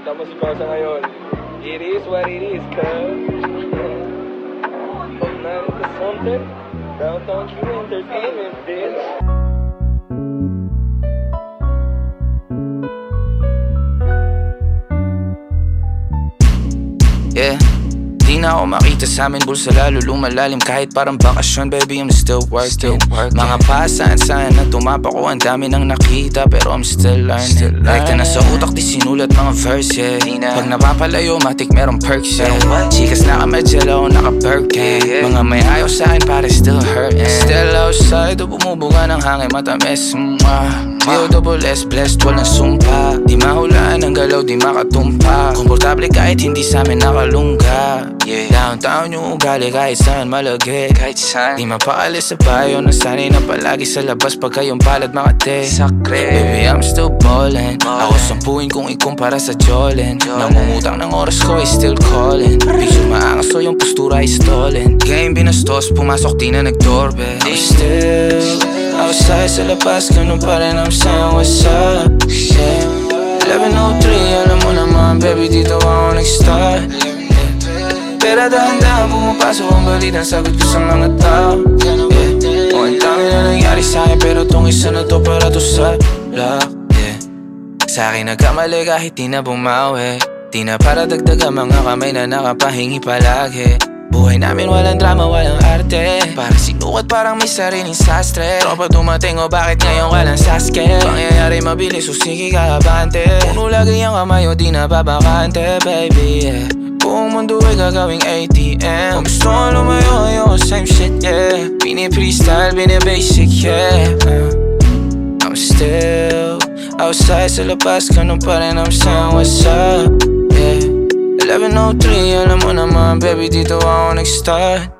Mo si ngayon. It is what it is, cuz. From 9 to something. Downtown Q Entertainment, bitch. Yeah Di na ako makita sa amin bulsa lalo lumalalim. Kahit parang bakasyon baby I'm still working, Mga pasaan-saan na tumapa ko Ang dami nang nakita pero I'm still learning. Like na nasa utak di sinulat mga verse yeah. Pag napapalayo matik merong perks yeah. Chikas nakamedyala o naka-Birkin Mga may ayaw sa akin pare still hurting Still outside o bumubuga ng hangin matamis Mwah double S blessed walang sumpa Di mahulaan ang galaw di makatumpa Komportable kahit hindi sa amin nakalungga yeah. Downtown yung ugali kahit saan malagi Kahit saan. Di mapaalis sa bayo Nasanay na palagi sa labas Pag kayong palad makate Sakre. Baby I'm still ballin' Ako sampuin kung ikumpara sa Jolin. Nangungutang ng oras ko is still calling Picture maangas so yung postura is stolen. Game binastos Pumasok di na nag-doorbell I'm still Outside sa labas, ganun pa rin I'm saying what's up? Yeah. 11.03, alam mo naman baby dito ako nag-start dahan-dahan pumapasok ang balita Sagot ko sa mga tao. Yeah. Oh, ang dami na nangyari sa'kin Pero tong isa na to para to sa love yeah. Sa akin nagkamali kahit di na bumawi. Di na para dagdag ang mga kamay na nakapahingi palagi. Buhay namin walang drama, walang arte. Para sinukat parang may sariling sastre. Tropa dumating o bakit ngayon ka lang saske Pangyayari mabilis o sige kakabante Puno lagi ang kamay o di na babakante baby yeah. Ay gagawing ATM Kung gusto ko lumayo ayoko same shit yeah. Bini-freestyle, bini-basic yeah. Uh, I'm still outside sa labas Ganun pa rin I'm saying what's up? Yeah. 11.03, alam mo naman baby dito ako nag-start